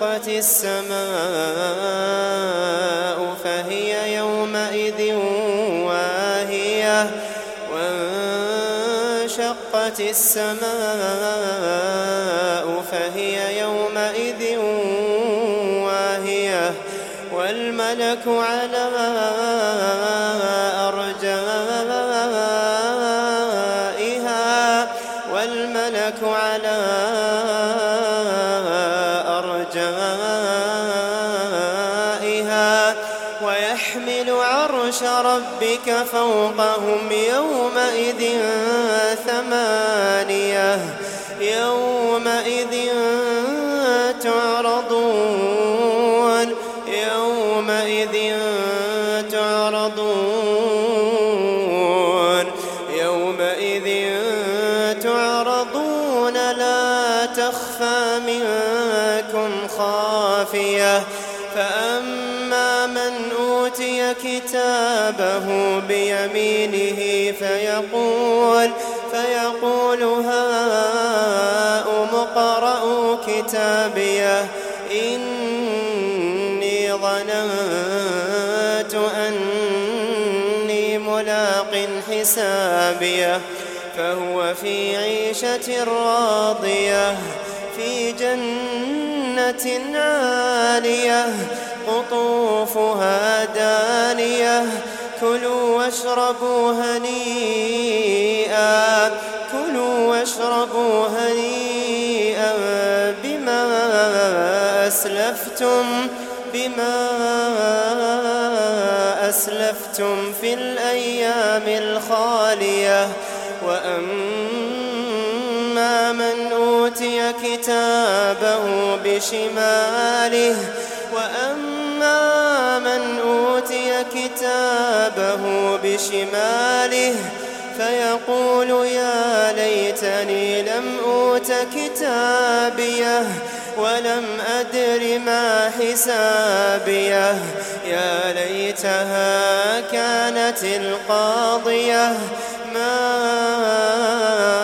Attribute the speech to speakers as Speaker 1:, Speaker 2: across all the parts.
Speaker 1: وانشقت السماء فهي يومئذ واهية. وانشقت السماء فهي يومئذ واهية. والملك على أرجائها. والملك على ربك فوقهم يومئذ ثمانية يومئذ تعرضون يومئذ تعرضون يومئذ تعرضون لا تخفى منكم خافية فأما كتابه بيمينه فيقول فيقول هاؤم اقرءوا كتابيه إني ظننت أني ملاق حسابيه فهو في عيشة راضية في جنة عالية. قطوفها دانية. كلوا واشربوا هنيئا. كلوا واشربوا هنيئا. بما أسلفتم بما أسلفتم في الأيام الخالية. وأما من أوتي كتابه بشماله وأما كتابه بشماله فيقول يا ليتني لم أوت كتابيه ولم أدر ما حسابيه. يا ليتها كانت القاضية. ما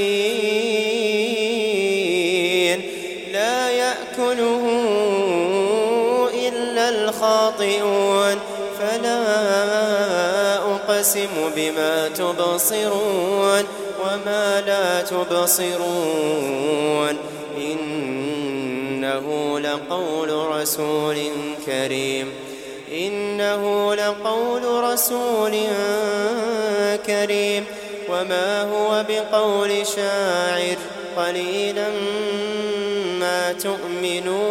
Speaker 1: الخاطئون فلا أقسم بما تبصرون وما لا تبصرون إنه لقول رسول كريم إنه لقول رسول كريم وما هو بقول شاعر قليلا ما تؤمنون